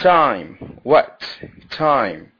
time. What? Time.